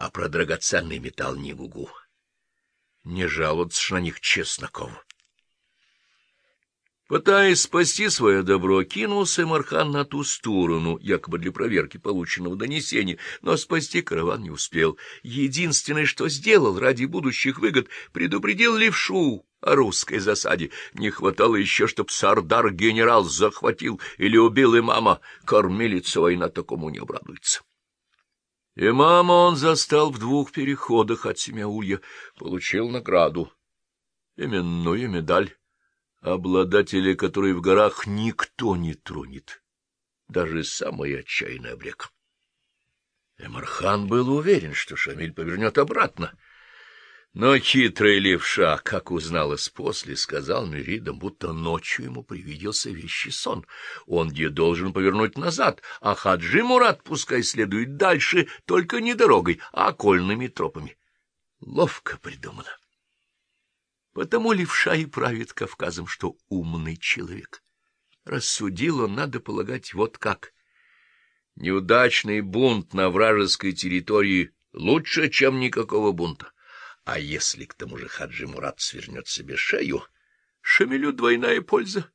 а про драгоценный металл не гугу. Не жаловаться на них Чеснокову. Пытаясь спасти свое добро, кинулся Мархан на ту сторону, якобы для проверки полученного донесения, но спасти караван не успел. Единственное, что сделал ради будущих выгод, предупредил левшу о русской засаде. Не хватало еще, чтоб Сардар генерал захватил или убил имама. Кормилица война такому не обрадуется. Имама он застал в двух переходах от Семяулья, получил награду, именную медаль обладателя которой в горах никто не тронет, даже самый отчаянный обрек. Эмархан был уверен, что Шамиль повернет обратно. Но хитрый левша, как узналось после, сказал Меридам, будто ночью ему привиделся вещий сон. Он где должен повернуть назад, а Хаджи Мурат пускай следует дальше, только не дорогой, а окольными тропами. Ловко придумано. Потому левша и правит Кавказом, что умный человек. Рассудил он, надо полагать, вот как. Неудачный бунт на вражеской территории лучше, чем никакого бунта. А если к тому же Хаджи Мурат свернет себе шею, Шамилю двойная польза.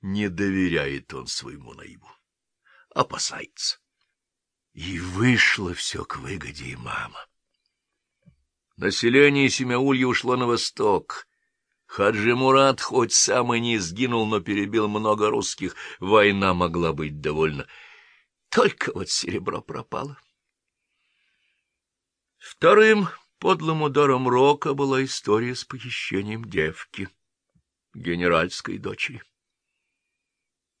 Не доверяет он своему наиву, опасается. И вышло все к выгоде имама. Население Семяулья ушло на восток. Хаджи Мурат хоть сам и не сгинул, но перебил много русских. Война могла быть довольна. Только вот серебро пропало. Вторым подлым ударом Рока была история с похищением девки, генеральской дочери.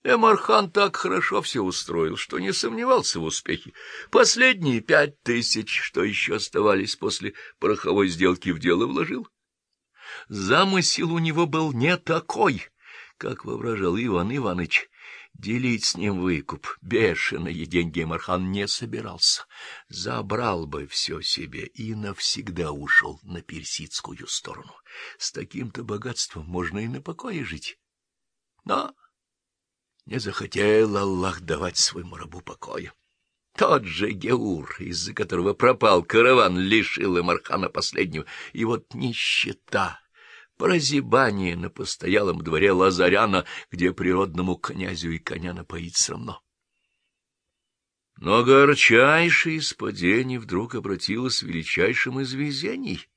Эмархан так хорошо все устроил, что не сомневался в успехе. Последние пять тысяч, что еще оставались после пороховой сделки, в дело вложил. Замысел у него был не такой, как воображал Иван Иванович. Делить с ним выкуп, бешеные деньги Эмархан не собирался. Забрал бы все себе и навсегда ушел на персидскую сторону. С таким-то богатством можно и на покое жить. Но не захотел Аллах давать своему рабу покоя. Тот же Геур, из-за которого пропал караван, лишил Эмархана последнего. И вот нищета, прозябание на постоялом дворе Лазаряна, где природному князю и коня напоить срамно. Но горчайшее из падений вдруг обратилось величайшим из везений.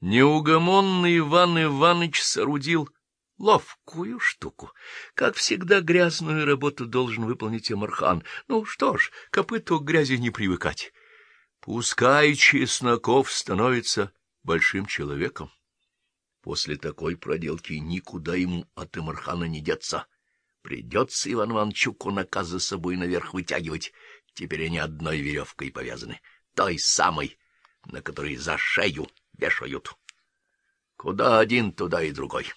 Неугомонный Иван Иванович соорудил ловкую штуку. Как всегда, грязную работу должен выполнить Амархан. Ну что ж, копыту к грязи не привыкать. Пускай Чесноков становится большим человеком. После такой проделки никуда ему от Амархана не деться. Придется Иван Ивановичу кунака за собой наверх вытягивать. Теперь они одной веревкой повязаны, той самой, на которой за шею вешают. Куда один, туда и другой.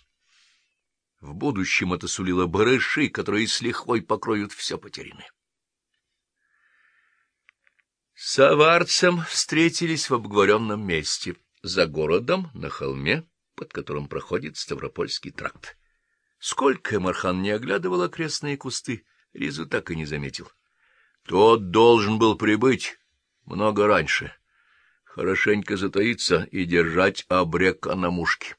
В будущем это сулило барыши, которые с лихвой покроют все потерянное. С аварцем встретились в обговоренном месте, за городом, на холме, под которым проходит Ставропольский тракт. Сколько Мархан не оглядывал окрестные кусты, Ризу так и не заметил. Тот должен был прибыть много раньше, хорошенько затаиться и держать обрека на мушке.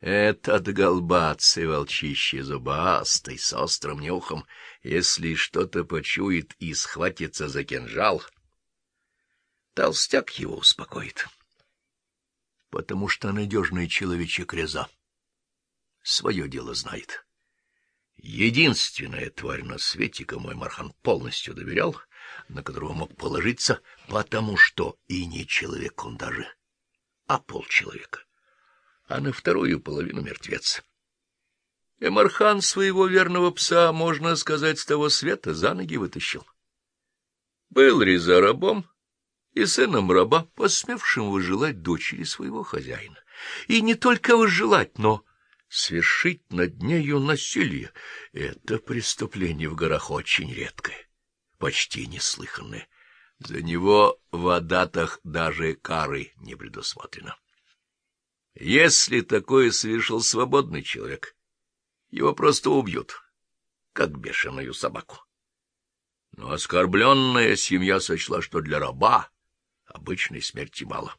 Этот голбацый волчище зубастый, с острым нюхом, если что-то почует и схватится за кинжал, толстяк его успокоит. Потому что надежный человечек Реза свое дело знает. Единственная тварь на свете, кому Мархан полностью доверял, на которого мог положиться, потому что и не человек он даже, а полчеловека а на вторую половину мертвец. Эмархан своего верного пса, можно сказать, с того света за ноги вытащил. Был Реза рабом и сыном раба, посмевшим выжелать дочери своего хозяина. И не только выжелать, но свершить над нею насилие — это преступление в горах очень редкое, почти неслыханное. За него в адатах даже кары не предусмотрено. Если такое совершил свободный человек, его просто убьют, как бешеную собаку. Но оскорбленная семья сочла, что для раба обычной смерти мало.